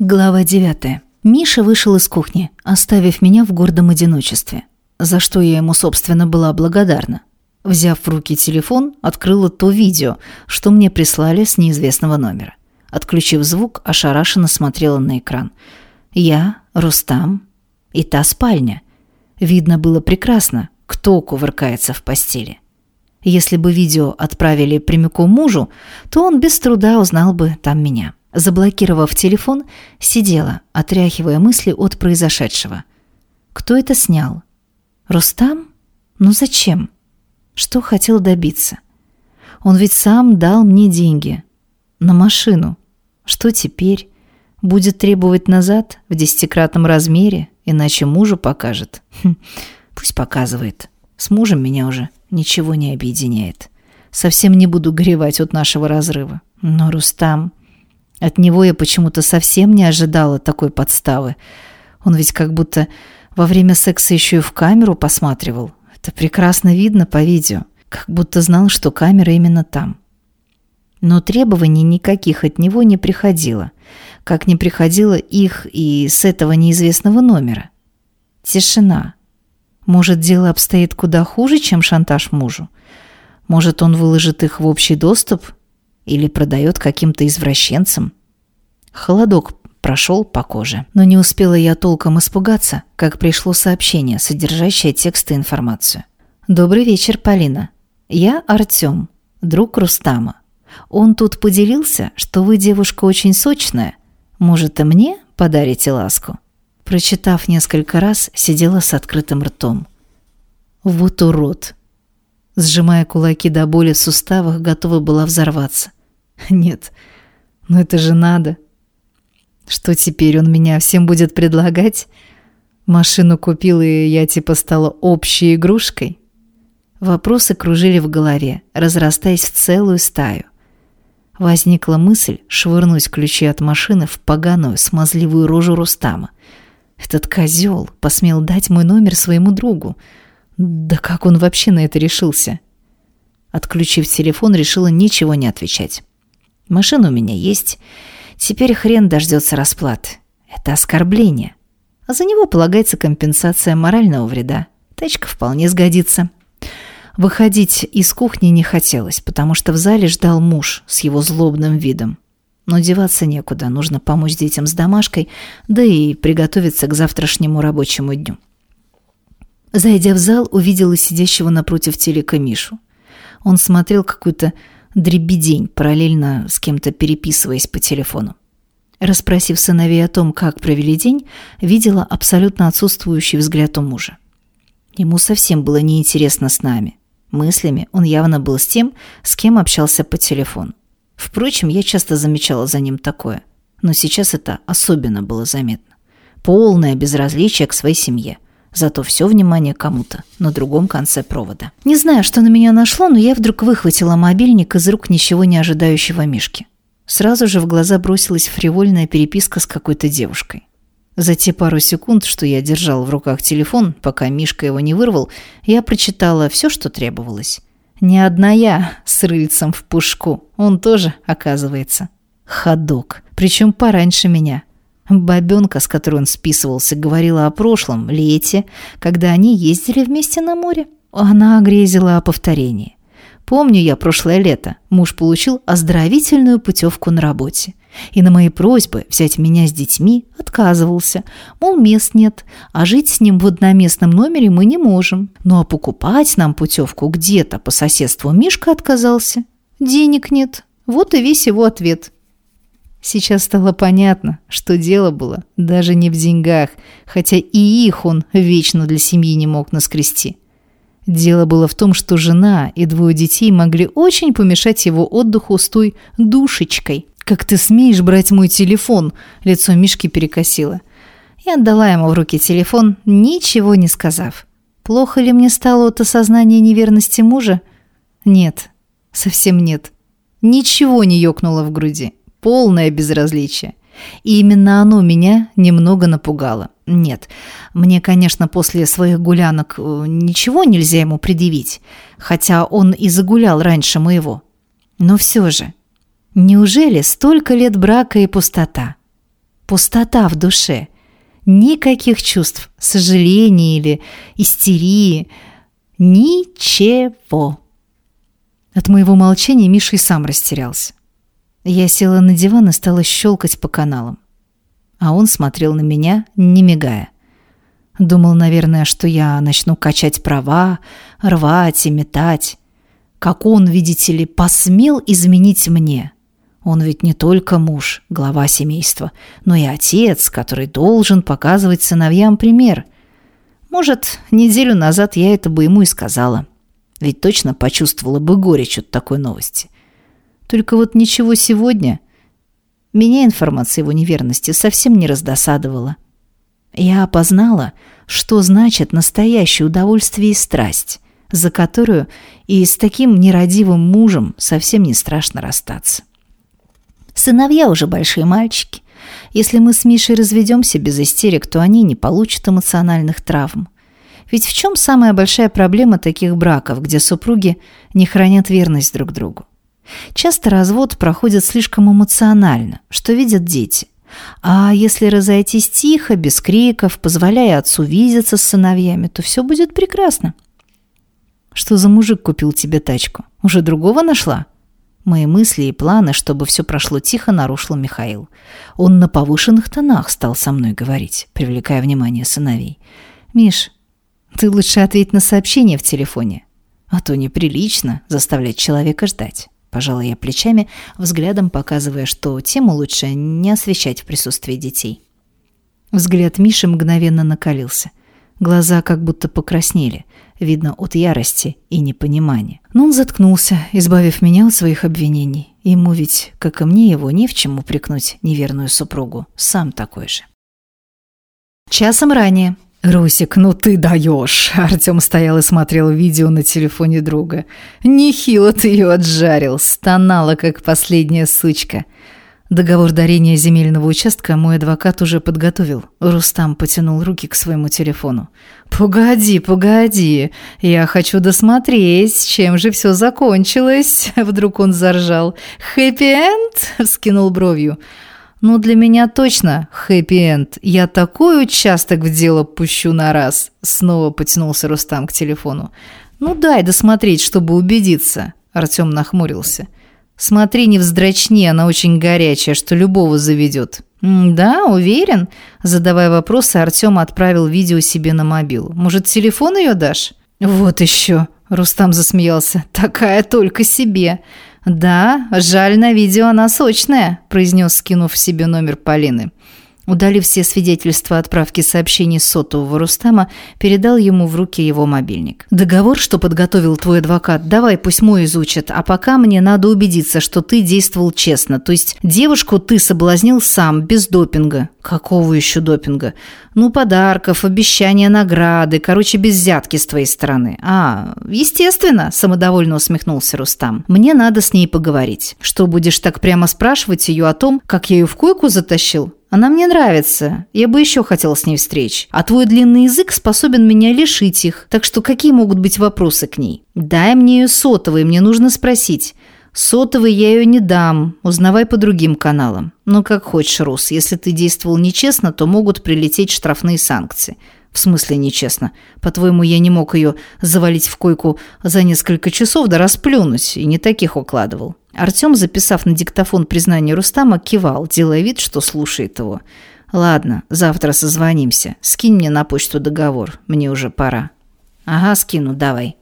Глава 9. Миша вышел из кухни, оставив меня в гордом одиночестве, за что я ему, собственно, была благодарна. Взяв в руки телефон, открыла то видео, что мне прислали с неизвестного номера. Отключив звук, ошарашенно смотрела на экран. Я, Рустам и та спальня. Видно было прекрасно, кто кувыркается в постели. Если бы видео отправили прямиком мужу, то он без труда узнал бы там меня. Заблокировав телефон, сидела, отряхивая мысли от произошедшего. Кто это снял? Рустам? Ну зачем? Что хотел добиться? Он ведь сам дал мне деньги. На машину. Что теперь? Будет требовать назад в десятикратном размере, иначе мужу покажет. Хм, пусть показывает. С мужем меня уже ничего не объединяет. Совсем не буду горевать от нашего разрыва. Но Рустам... От него я почему-то совсем не ожидала такой подставы. Он ведь как будто во время секса еще и в камеру посматривал. Это прекрасно видно по видео. Как будто знал, что камера именно там. Но требований никаких от него не приходило. Как не приходило их и с этого неизвестного номера. Тишина. Может, дело обстоит куда хуже, чем шантаж мужу? Может, он выложит их в общий доступ или продает каким-то извращенцам. Холодок прошел по коже. Но не успела я толком испугаться, как пришло сообщение, содержащее текст и информацию. «Добрый вечер, Полина. Я Артем, друг Рустама. Он тут поделился, что вы девушка очень сочная. Может, и мне подарите ласку?» Прочитав несколько раз, сидела с открытым ртом. «Вот урод!» Сжимая кулаки до боли в суставах, готова была взорваться. Нет, ну это же надо. Что теперь, он меня всем будет предлагать? Машину купил, и я типа стала общей игрушкой? Вопросы кружили в голове, разрастаясь в целую стаю. Возникла мысль швырнуть ключи от машины в поганую, смазливую рожу Рустама. Этот козел посмел дать мой номер своему другу. Да как он вообще на это решился? Отключив телефон, решила ничего не отвечать. Машина у меня есть. Теперь хрен дождется расплаты. Это оскорбление. А за него полагается компенсация морального вреда. Тачка вполне сгодится. Выходить из кухни не хотелось, потому что в зале ждал муж с его злобным видом. Но деваться некуда, нужно помочь детям с домашкой, да и приготовиться к завтрашнему рабочему дню. Зайдя в зал, увидела сидящего напротив телека Мишу. Он смотрел какую-то дребедень, параллельно с кем-то переписываясь по телефону. Распросив сыновей о том, как провели день, видела абсолютно отсутствующий взгляд у мужа. Ему совсем было неинтересно с нами. Мыслями он явно был с тем, с кем общался по телефону. Впрочем, я часто замечала за ним такое, но сейчас это особенно было заметно. Полное безразличие к своей семье – Зато все внимание кому-то на другом конце провода. Не знаю, что на меня нашло, но я вдруг выхватила мобильник из рук ничего не ожидающего Мишки. Сразу же в глаза бросилась фривольная переписка с какой-то девушкой. За те пару секунд, что я держал в руках телефон, пока Мишка его не вырвал, я прочитала все, что требовалось. Не одна я с рыльцем в пушку, он тоже, оказывается. Ходок, причем пораньше меня. Бабенка, с которой он списывался, говорила о прошлом лете, когда они ездили вместе на море. Она грезила о повторении. Помню я прошлое лето. Муж получил оздоровительную путевку на работе. И на мои просьбы взять меня с детьми отказывался. Мол, мест нет, а жить с ним в одноместном номере мы не можем. Ну а покупать нам путевку где-то по соседству Мишка отказался. Денег нет. Вот и весь его ответ. Сейчас стало понятно, что дело было даже не в деньгах, хотя и их он вечно для семьи не мог наскрести. Дело было в том, что жена и двое детей могли очень помешать его отдыху с той душечкой. «Как ты смеешь брать мой телефон?» Лицо Мишки перекосило. Я отдала ему в руки телефон, ничего не сказав. Плохо ли мне стало от осознания неверности мужа? Нет, совсем нет. Ничего не ёкнуло в груди полное безразличие. И именно оно меня немного напугало. Нет, мне, конечно, после своих гулянок э, ничего нельзя ему предъявить, хотя он и загулял раньше моего. Но все же, неужели столько лет брака и пустота? Пустота в душе. Никаких чувств, сожаления или истерии. Ничего. От моего молчания Миша и сам растерялся. Я села на диван и стала щелкать по каналам. А он смотрел на меня, не мигая. Думал, наверное, что я начну качать права, рвать и метать. Как он, видите ли, посмел изменить мне. Он ведь не только муж, глава семейства, но и отец, который должен показывать сыновьям пример. Может, неделю назад я это бы ему и сказала. Ведь точно почувствовала бы горечь от такой новости. Только вот ничего сегодня. Меня информация его неверности совсем не раздосадовала. Я опознала, что значит настоящее удовольствие и страсть, за которую и с таким нерадивым мужем совсем не страшно расстаться. Сыновья уже большие мальчики. Если мы с Мишей разведемся без истерик, то они не получат эмоциональных травм. Ведь в чем самая большая проблема таких браков, где супруги не хранят верность друг другу? Часто развод проходит слишком эмоционально, что видят дети. А если разойтись тихо, без криков, позволяя отцу видеться с сыновьями, то все будет прекрасно. Что за мужик купил тебе тачку? Уже другого нашла? Мои мысли и планы, чтобы все прошло тихо, нарушил Михаил. Он на повышенных тонах стал со мной говорить, привлекая внимание сыновей. «Миш, ты лучше ответь на сообщение в телефоне, а то неприлично заставлять человека ждать». Пожала я плечами, взглядом показывая, что тему лучше не освещать в присутствии детей. Взгляд Миши мгновенно накалился. Глаза как будто покраснели, видно от ярости и непонимания. Но он заткнулся, избавив меня от своих обвинений. Ему ведь, как и мне, его не в чем упрекнуть неверную супругу. Сам такой же. Часом ранее «Русик, ну ты даешь!» Артем стоял и смотрел видео на телефоне друга. «Нехило ты ее отжарил, стонала, как последняя сучка». Договор дарения земельного участка мой адвокат уже подготовил. Рустам потянул руки к своему телефону. «Погоди, погоди, я хочу досмотреть, чем же все закончилось?» Вдруг он заржал. «Хэппи-энд?» – вскинул бровью. «Ну, для меня точно хэппи-энд. Я такой участок в дело пущу на раз!» Снова потянулся Рустам к телефону. «Ну, дай досмотреть, чтобы убедиться!» Артем нахмурился. «Смотри, не вздрачни, она очень горячая, что любого заведет». «Да, уверен?» Задавая вопросы, Артем отправил видео себе на мобилу. «Может, телефон ее дашь?» «Вот еще!» Рустам засмеялся. «Такая только себе!» «Да, жаль, на видео она сочная», – произнес, скинув себе номер Полины. Удалив все свидетельства отправки сообщений сотового Рустама, передал ему в руки его мобильник. «Договор, что подготовил твой адвокат, давай, пусть мой изучит, а пока мне надо убедиться, что ты действовал честно, то есть девушку ты соблазнил сам, без допинга». «Какого еще допинга?» «Ну, подарков, обещания награды, короче, без взятки с твоей стороны». «А, естественно», – самодовольно усмехнулся Рустам. «Мне надо с ней поговорить. Что, будешь так прямо спрашивать ее о том, как я ее в койку затащил?» Она мне нравится. Я бы еще хотел с ней встреч. А твой длинный язык способен меня лишить их. Так что какие могут быть вопросы к ней? Дай мне ее сотовый, мне нужно спросить. Сотовый я ее не дам. Узнавай по другим каналам. Ну, как хочешь, Рус. Если ты действовал нечестно, то могут прилететь штрафные санкции. В смысле нечестно? По-твоему, я не мог ее завалить в койку за несколько часов да расплюнуть, и не таких укладывал. Артем, записав на диктофон признание Рустама, кивал, делая вид, что слушает его. «Ладно, завтра созвонимся. Скинь мне на почту договор. Мне уже пора». «Ага, скину, давай».